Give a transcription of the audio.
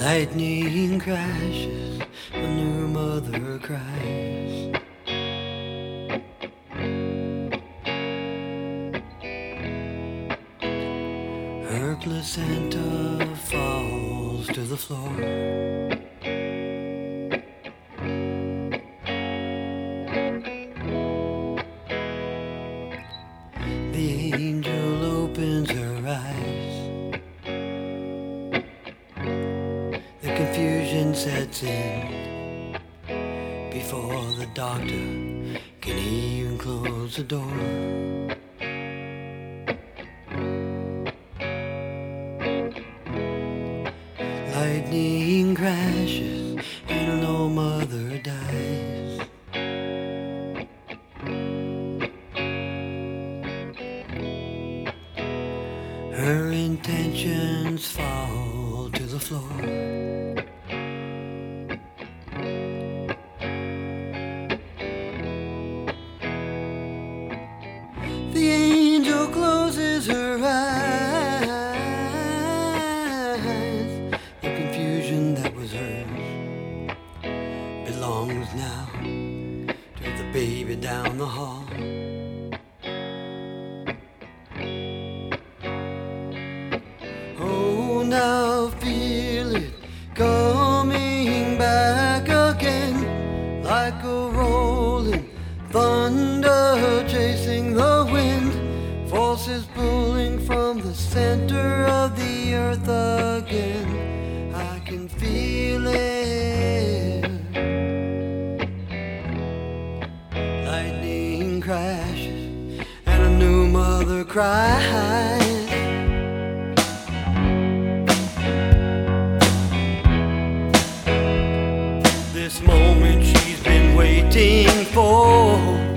Lightning crashes, a new mother cries. Her placenta falls to the floor. The angel opens her eyes. Sets in before the doctor can even close the door. Lightning crashes and no mother dies. Her intentions fall to the floor. Center of the earth again. I can feel it. Lightning crashes and a new mother cries. This moment she's been waiting for.